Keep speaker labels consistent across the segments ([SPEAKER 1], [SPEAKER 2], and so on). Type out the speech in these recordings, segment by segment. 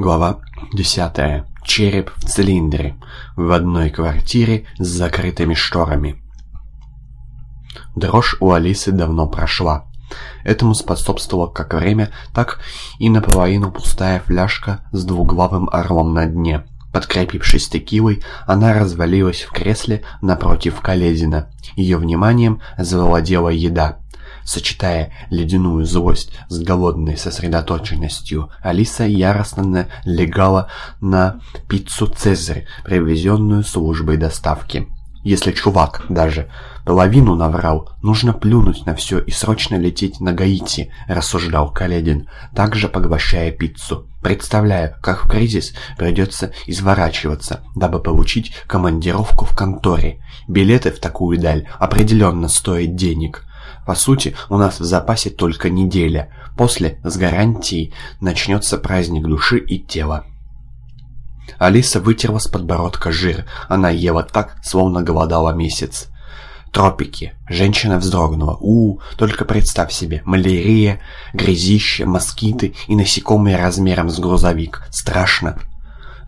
[SPEAKER 1] Глава 10. Череп в цилиндре. В одной квартире с закрытыми шторами. Дрожь у Алисы давно прошла. Этому способствовало как время, так и наполовину пустая фляжка с двуглавым орлом на дне. Подкрепившись текилой, она развалилась в кресле напротив Каледина. Ее вниманием завладела еда. Сочетая ледяную злость с голодной сосредоточенностью, Алиса яростно налегала на пиццу «Цезарь», привезенную службой доставки. Если чувак даже половину наврал, нужно плюнуть на все и срочно лететь на Гаити, рассуждал Каледин, также поглощая пиццу. Представляю, как в кризис придется изворачиваться, дабы получить командировку в конторе. Билеты в такую даль определенно стоят денег. По сути, у нас в запасе только неделя. После, с гарантией, начнется праздник души и тела. Алиса вытерла с подбородка жир. Она ела так, словно голодала месяц. Тропики. Женщина вздрогнула. у, только представь себе. Малярия, грязище, москиты и насекомые размером с грузовик. Страшно.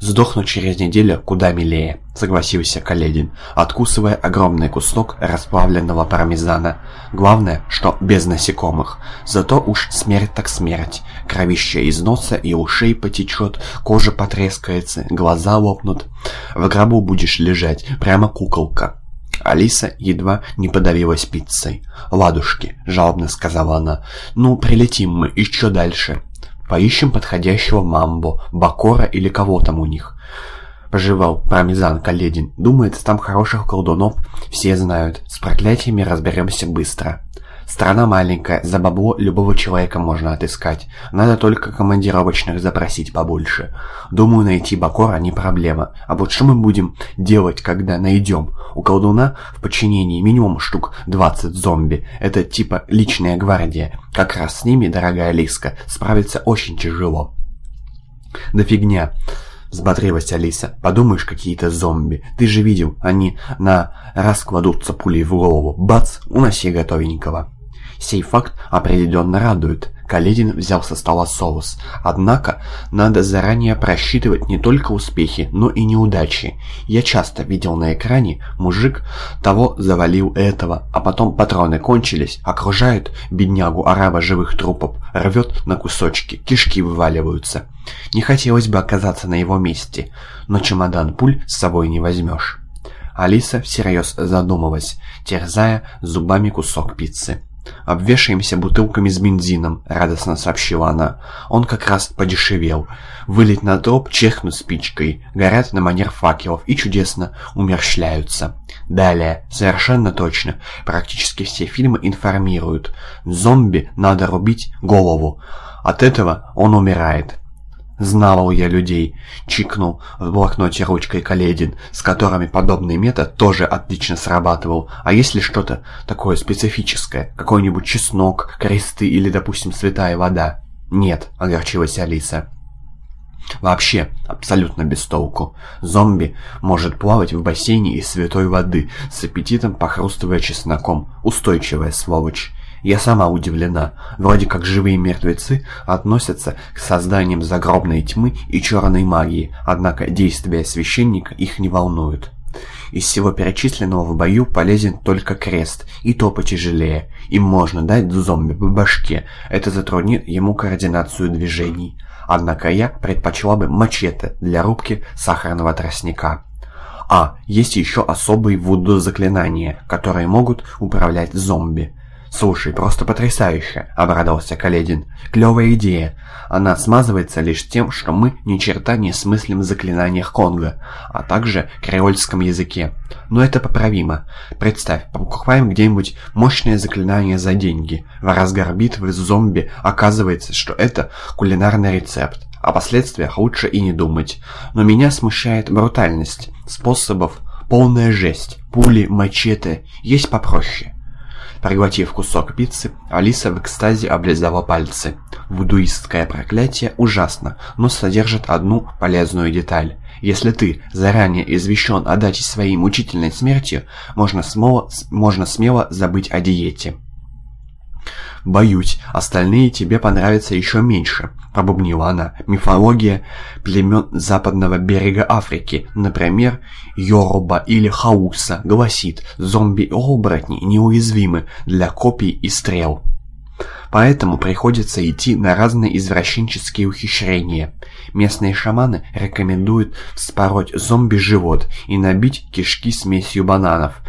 [SPEAKER 1] «Сдохну через неделю куда милее», — согласился Каледин, откусывая огромный кусок расплавленного пармезана. «Главное, что без насекомых. Зато уж смерть так смерть. Кровище из носа и ушей потечет, кожа потрескается, глаза лопнут. В гробу будешь лежать, прямо куколка». Алиса едва не подавилась пиццей. «Ладушки», — жалобно сказала она, — «ну, прилетим мы, и что дальше?» Поищем подходящего мамбо, бакора или кого там у них. Пожевал пармезан Каледин. Думает, там хороших колдунов все знают. С проклятиями разберемся быстро. Страна маленькая, за бабло любого человека можно отыскать. Надо только командировочных запросить побольше. Думаю, найти Бакора не проблема. А вот что мы будем делать, когда найдем? У колдуна в подчинении минимум штук 20 зомби. Это типа личная гвардия. Как раз с ними, дорогая Лиска, справиться очень тяжело. Да фигня. Взбодрилась Алиса. «Подумаешь, какие-то зомби. Ты же видел, они на раз кладутся пулей в голову. Бац, уноси готовенького». Сей факт определенно радует. Каледин взял со стола соус. Однако, надо заранее просчитывать не только успехи, но и неудачи. Я часто видел на экране, мужик того завалил этого, а потом патроны кончились, окружают беднягу араба живых трупов, рвет на кусочки, кишки вываливаются. Не хотелось бы оказаться на его месте, но чемодан пуль с собой не возьмешь. Алиса всерьез задумалась, терзая зубами кусок пиццы. «Обвешаемся бутылками с бензином», — радостно сообщила она. «Он как раз подешевел. Вылить на троп, чехнуть спичкой. Горят на манер факелов и чудесно умерщвляются». Далее, совершенно точно, практически все фильмы информируют. Зомби надо рубить голову. От этого он умирает. Знавал я людей, чикнул в блокноте ручкой Каледин, с которыми подобный метод тоже отлично срабатывал. А если что-то такое специфическое, какой-нибудь чеснок, кресты или, допустим, святая вода? Нет, огорчилась Алиса. Вообще, абсолютно без толку. Зомби может плавать в бассейне из святой воды, с аппетитом похрустывая чесноком. Устойчивая сволочь. Я сама удивлена. Вроде как живые мертвецы относятся к созданиям загробной тьмы и черной магии, однако действия священника их не волнуют. Из всего перечисленного в бою полезен только крест, и то потяжелее. Им можно дать зомби по башке, это затруднит ему координацию движений. Однако я предпочла бы мачете для рубки сахарного тростника. А, есть еще особые вуду заклинания, которые могут управлять зомби. «Слушай, просто потрясающе!» — обрадовался Каледин. «Клевая идея. Она смазывается лишь тем, что мы ни черта не смыслим в заклинаниях Конго, а также креольском языке. Но это поправимо. Представь, покупаем где-нибудь мощное заклинание за деньги. В разгар битвы с зомби оказывается, что это кулинарный рецепт. О последствиях лучше и не думать. Но меня смущает брутальность. Способов полная жесть. Пули, мачете. Есть попроще. Проглотив кусок пиццы, Алиса в экстазе облизала пальцы. Вудуистское проклятие ужасно, но содержит одну полезную деталь. Если ты заранее извещен о дате своей мучительной смерти, можно смело, можно смело забыть о диете. Боюсь, остальные тебе понравятся еще меньше», — пробубнила она. «Мифология племен западного берега Африки, например, Йоруба или Хауса, гласит, зомби-оборотни неуязвимы для копий и стрел». Поэтому приходится идти на разные извращенческие ухищрения. Местные шаманы рекомендуют вспороть зомби живот и набить кишки смесью бананов,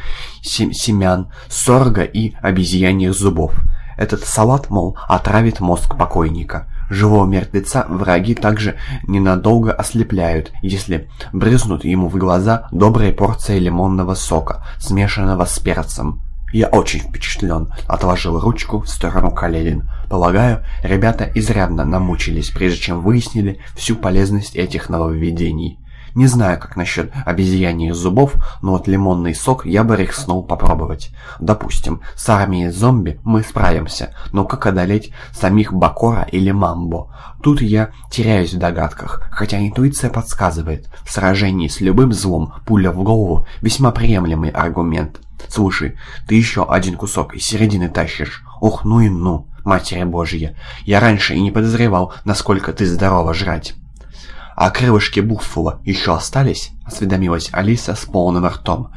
[SPEAKER 1] семян, сорга и обезьяньих зубов. Этот салат, мол, отравит мозг покойника. Живого мертвеца враги также ненадолго ослепляют, если брызнут ему в глаза доброй порцией лимонного сока, смешанного с перцем. «Я очень впечатлен», — отложил ручку в сторону Каледин. «Полагаю, ребята изрядно намучились, прежде чем выяснили всю полезность этих нововведений. Не знаю, как насчет обезьяньих зубов, но вот лимонный сок я бы рискнул попробовать. Допустим, с армией зомби мы справимся, но как одолеть самих Бакора или Мамбо? Тут я теряюсь в догадках, хотя интуиция подсказывает, в сражении с любым злом пуля в голову весьма приемлемый аргумент». Слушай, ты еще один кусок из середины тащишь. Ох, ну и ну, Матерь Божья. Я раньше и не подозревал, насколько ты здорово жрать. А крылышки Буффало еще остались? Осведомилась Алиса с полным ртом.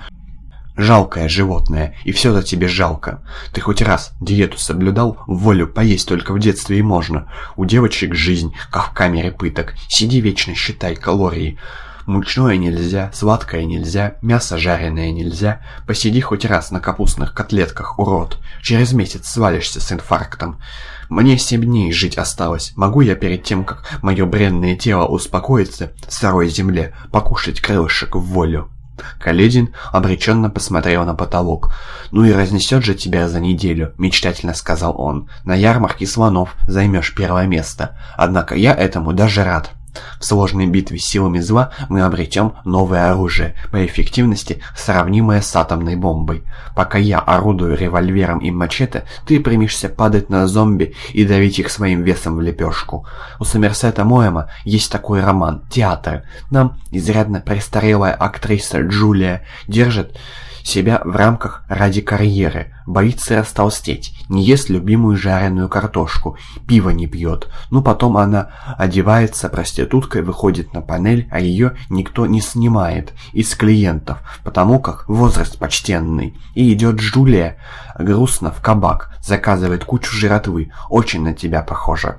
[SPEAKER 1] Жалкое животное, и все-то тебе жалко. Ты хоть раз диету соблюдал, волю поесть только в детстве и можно. У девочек жизнь, как в камере пыток. Сиди вечно, считай калории. Мучное нельзя, сладкое нельзя, мясо жареное нельзя. Посиди хоть раз на капустных котлетках, урод. Через месяц свалишься с инфарктом. Мне семь дней жить осталось. Могу я перед тем, как мое бренное тело успокоится в сырой земле, покушать крылышек в волю?» Каледин обреченно посмотрел на потолок. «Ну и разнесет же тебя за неделю», — мечтательно сказал он. «На ярмарке слонов займешь первое место. Однако я этому даже рад». В сложной битве силами зла мы обретем новое оружие, по эффективности сравнимое с атомной бомбой. Пока я орудую револьвером и мачете, ты примешься падать на зомби и давить их своим весом в лепешку. У Сомерсета Моэма есть такой роман «Театр». Нам изрядно престарелая актриса Джулия держит себя в рамках ради карьеры, боится растолстеть, не ест любимую жареную картошку, пиво не пьет. Ну потом она одевается проституткой, выходит на панель, а ее никто не снимает из клиентов, потому как возраст почтенный. И идет Джулия грустно в кабак, заказывает кучу жратвы, очень на тебя похожа.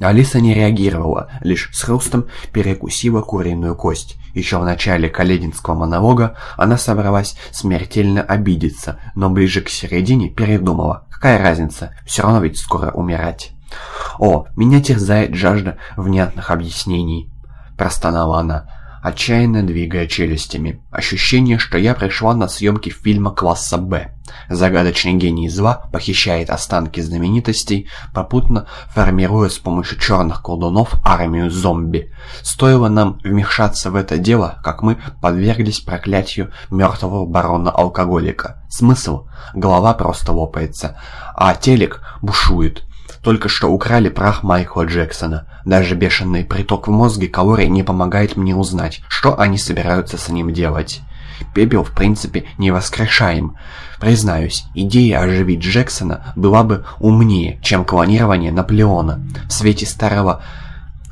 [SPEAKER 1] Алиса не реагировала, лишь с хрустом перекусила куриную кость. Еще в начале калединского монолога она собралась смертельно обидеться, но ближе к середине передумала. Какая разница, все равно ведь скоро умирать. «О, меня терзает жажда внятных объяснений», – простонала она отчаянно двигая челюстями. Ощущение, что я пришла на съемки фильма класса «Б». Загадочный гений зла похищает останки знаменитостей, попутно формируя с помощью черных колдунов армию зомби. Стоило нам вмешаться в это дело, как мы подверглись проклятию мертвого барона-алкоголика. Смысл? Голова просто лопается, а телек бушует. Только что украли прах Майкла Джексона. Даже бешеный приток в мозге калорий не помогает мне узнать, что они собираются с ним делать. Пепел, в принципе, не воскрешаем. Признаюсь, идея оживить Джексона была бы умнее, чем клонирование Наполеона. В свете старого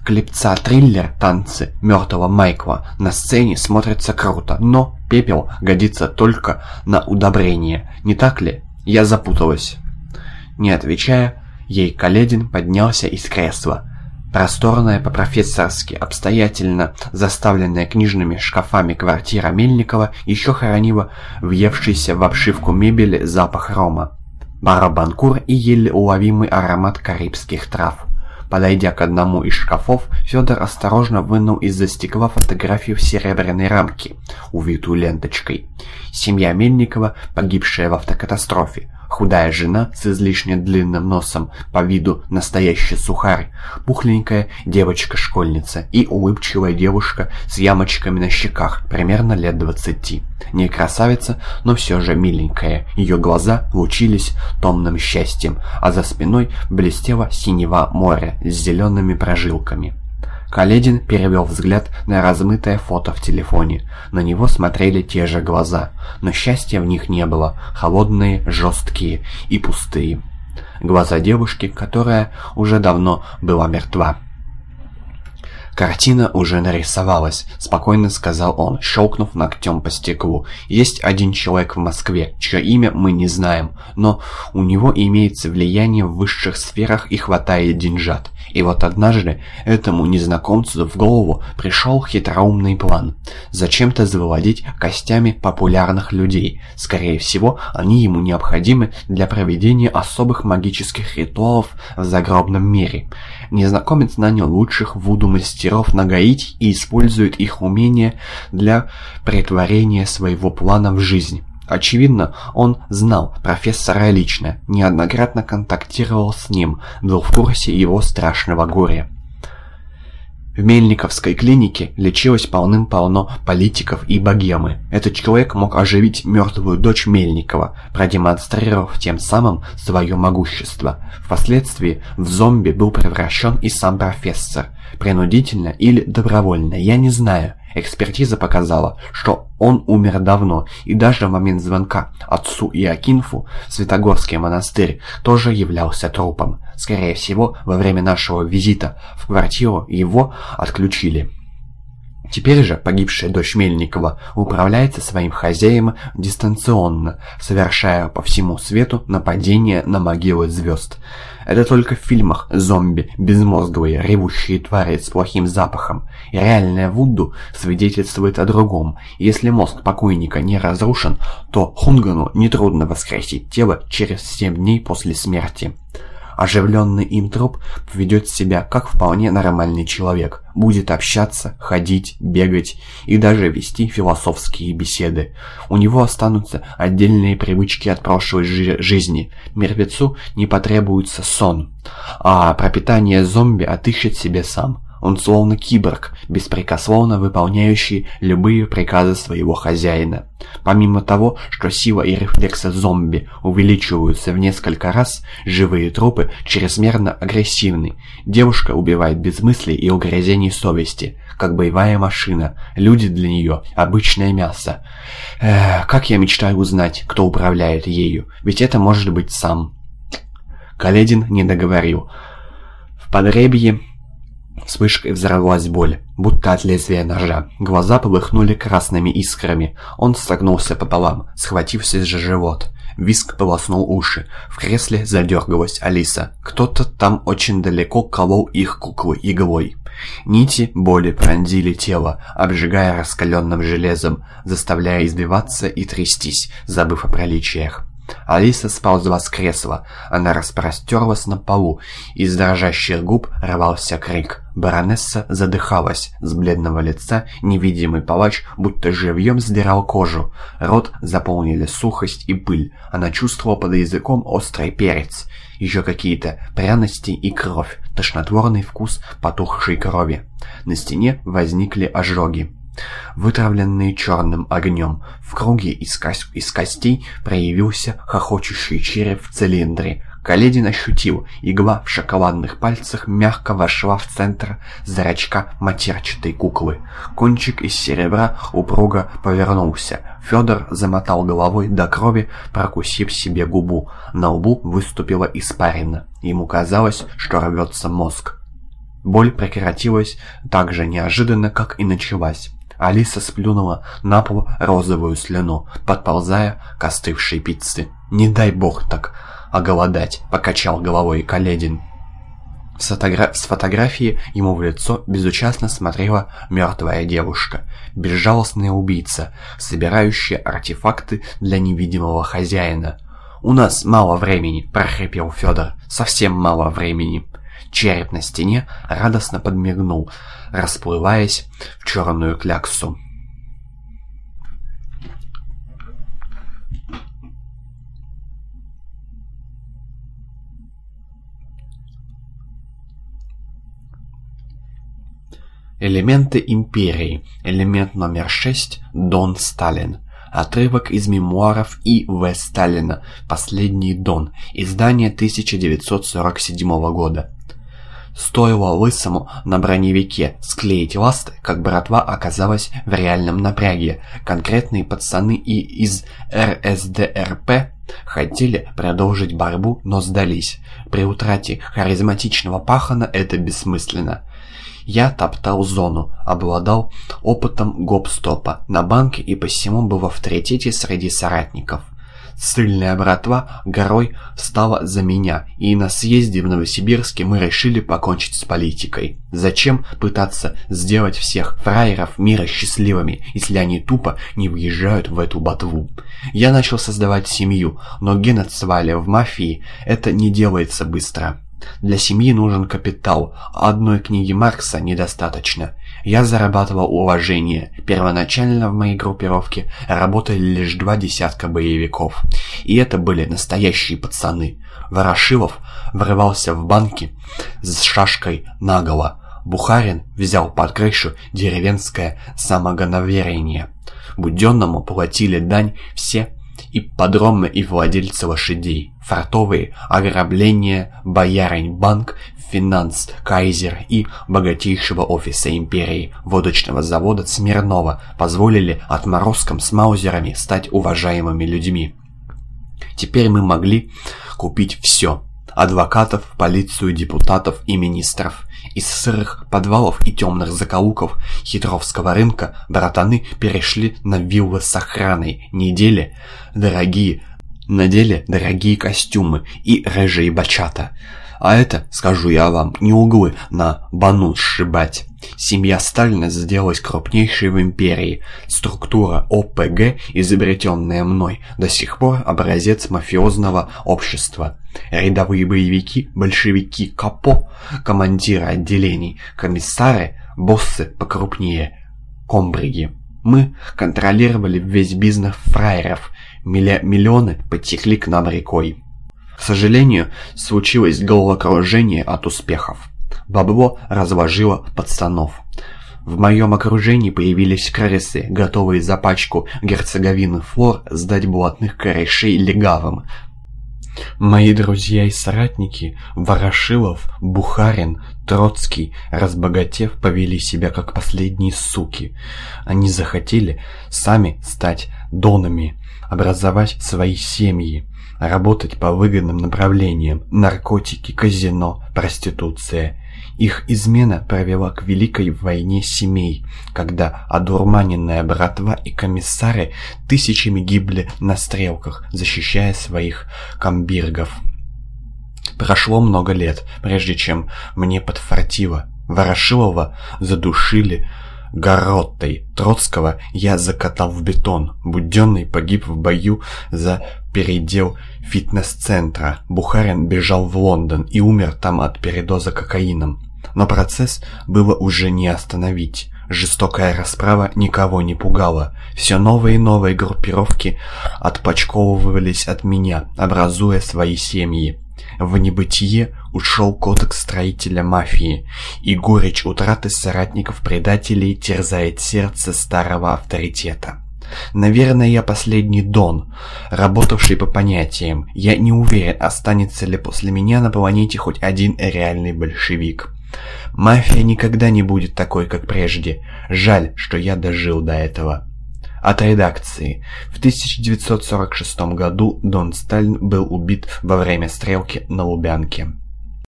[SPEAKER 1] клепца триллер «Танцы мертвого Майкла» на сцене смотрится круто, но пепел годится только на удобрение. Не так ли? Я запуталась. Не отвечая, Ей Каледин поднялся из кресла. Просторная по-профессорски, обстоятельно заставленная книжными шкафами квартира Мельникова еще хранила въевшийся в обшивку мебели запах рома. Барабанкур и еле уловимый аромат карибских трав. Подойдя к одному из шкафов, Федор осторожно вынул из-за стекла фотографию в серебряной рамке, увитую ленточкой. Семья Мельникова, погибшая в автокатастрофе. Худая жена с излишне длинным носом, по виду настоящий сухарь, пухленькая девочка-школьница и улыбчивая девушка с ямочками на щеках, примерно лет двадцати. Не красавица, но все же миленькая. Ее глаза лучились томным счастьем, а за спиной блестело синева моря с зелеными прожилками. Каледин перевел взгляд на размытое фото в телефоне. На него смотрели те же глаза, но счастья в них не было, холодные, жесткие и пустые. Глаза девушки, которая уже давно была мертва. «Картина уже нарисовалась», — спокойно сказал он, щелкнув ногтем по стеклу. «Есть один человек в Москве, чье имя мы не знаем, но у него имеется влияние в высших сферах и хватает деньжат. И вот однажды этому незнакомцу в голову пришел хитроумный план. Зачем-то завладеть костями популярных людей. Скорее всего, они ему необходимы для проведения особых магических ритуалов в загробном мире. Незнакомец нанял лучших вуду-мастеров на Гаити и использует их умения для претворения своего плана в жизнь. Очевидно, он знал профессора лично, неоднократно контактировал с ним, был в курсе его страшного горя. В Мельниковской клинике лечилось полным-полно политиков и богемы. Этот человек мог оживить мертвую дочь Мельникова, продемонстрировав тем самым свое могущество. Впоследствии в зомби был превращен и сам профессор. Принудительно или добровольно, я не знаю. Экспертиза показала, что он умер давно, и даже в момент звонка отцу Иокинфу в Святогорский монастырь тоже являлся трупом. Скорее всего, во время нашего визита в квартиру его отключили. Теперь же погибшая дочь Мельникова управляется своим хозяином дистанционно, совершая по всему свету нападения на могилы звезд. Это только в фильмах зомби, безмозглые, ревущие твари с плохим запахом. И реальная Вуду свидетельствует о другом. Если мозг покойника не разрушен, то Хунгану нетрудно воскресить тело через 7 дней после смерти. Оживленный им труп поведет себя как вполне нормальный человек, будет общаться, ходить, бегать и даже вести философские беседы. У него останутся отдельные привычки от прошлой жи жизни. Мертвецу не потребуется сон, а пропитание зомби отыщет себе сам. Он словно киборг, беспрекословно выполняющий любые приказы своего хозяина. Помимо того, что сила и рефлексы зомби увеличиваются в несколько раз, живые трупы чрезмерно агрессивны. Девушка убивает без мыслей и угрызений совести, как боевая машина. Люди для нее – обычное мясо. Эх, как я мечтаю узнать, кто управляет ею, ведь это может быть сам. Каледин не договорил. В подребье Вспышкой взорвалась боль, будто от лезвия ножа. Глаза полыхнули красными искрами. Он согнулся пополам, схватившись за живот. Виск полоснул уши. В кресле задергалась Алиса. Кто-то там очень далеко колол их куклы иглой. Нити боли пронзили тело, обжигая раскаленным железом, заставляя избиваться и трястись, забыв о приличиях. Алиса сползла с кресла. Она распростерлась на полу. Из дрожащих губ рвался крик. Баронесса задыхалась. С бледного лица невидимый палач будто живьем сдирал кожу. Рот заполнили сухость и пыль. Она чувствовала под языком острый перец. Еще какие-то пряности и кровь. Тошнотворный вкус потухшей крови. На стене возникли ожоги вытравленные черным огнем. В круге из костей проявился хохочущий череп в цилиндре. Каледин ощутил, игла в шоколадных пальцах мягко вошла в центр зрачка матерчатой куклы. Кончик из серебра упруго повернулся. Федор замотал головой до крови, прокусив себе губу. На лбу выступила испарина. Ему казалось, что рвется мозг. Боль прекратилась так же неожиданно, как и началась. Алиса сплюнула на пол розовую слюну, подползая к остывшей пицце. «Не дай бог так оголодать», — покачал головой Каледин. С, фотогра... с фотографии ему в лицо безучастно смотрела мертвая девушка, безжалостная убийца, собирающая артефакты для невидимого хозяина. «У нас мало времени», — прохрипел Федор, — «совсем мало времени». Череп на стене радостно подмигнул, расплываясь в черную кляксу. Элементы империи. Элемент номер 6. Дон Сталин. Отрывок из мемуаров И. В. Сталина. Последний Дон. Издание 1947 года. Стоило Лысому на броневике склеить ласты, как братва оказалась в реальном напряге. Конкретные пацаны и из РСДРП Хотели продолжить борьбу, но сдались. При утрате харизматичного пахана это бессмысленно. Я топтал зону, обладал опытом гоп-стопа на банке и посему был в авторитете среди соратников. Сильная братва горой стала за меня, и на съезде в Новосибирске мы решили покончить с политикой. Зачем пытаться сделать всех фраеров мира счастливыми, если они тупо не въезжают в эту ботву? Я начал создавать семью, но геноцвали в мафии это не делается быстро. Для семьи нужен капитал, а одной книги Маркса недостаточно. Я зарабатывал уважение. Первоначально в моей группировке работали лишь два десятка боевиков. И это были настоящие пацаны. Ворошилов врывался в банки с шашкой наголо. Бухарин взял под крышу деревенское самогоноверение. Буденному платили дань все и подромы и владельцы лошадей, фартовые, ограбления, боярень, банк, финанс, кайзер и богатейшего офиса империи, водочного завода Смирнова позволили отморозкам с маузерами стать уважаемыми людьми. Теперь мы могли купить все – адвокатов, полицию, депутатов и министров. Из сырых подвалов и темных закоулков хитровского рынка братаны перешли на виллы с охраной, недели, дорогие, надели дорогие костюмы и рыжие бачата. А это, скажу я вам, не углы на бану сшибать. Семья Сталина сделалась крупнейшей в империи. Структура ОПГ, изобретенная мной, до сих пор образец мафиозного общества. Рядовые боевики, большевики, капо, командиры отделений, комиссары, боссы покрупнее, комбриги. Мы контролировали весь бизнес фраеров, миллионы потекли к нам рекой. К сожалению, случилось головокружение от успехов. Бабло разложило пацанов. В моем окружении появились крысы, готовые за пачку герцоговины флор сдать блатных корешей легавым. Мои друзья и соратники, Ворошилов, Бухарин, Троцкий, разбогатев, повели себя как последние суки. Они захотели сами стать донами, образовать свои семьи работать по выгодным направлениям – наркотики, казино, проституция. Их измена привела к Великой войне семей, когда одурманенная братва и комиссары тысячами гибли на стрелках, защищая своих комбиргов. Прошло много лет, прежде чем мне подфартило. Ворошилова задушили, Гороттой Троцкого я закатал в бетон. Буденный погиб в бою за передел фитнес-центра. Бухарин бежал в Лондон и умер там от передоза кокаином. Но процесс было уже не остановить. Жестокая расправа никого не пугала. Все новые и новые группировки отпочковывались от меня, образуя свои семьи. В небытие ушел кодекс строителя мафии, и горечь утраты соратников-предателей терзает сердце старого авторитета. Наверное, я последний Дон, работавший по понятиям. Я не уверен, останется ли после меня на планете хоть один реальный большевик. Мафия никогда не будет такой, как прежде. Жаль, что я дожил до этого. От редакции. В 1946 году Дон Сталин был убит во время стрелки на Лубянке.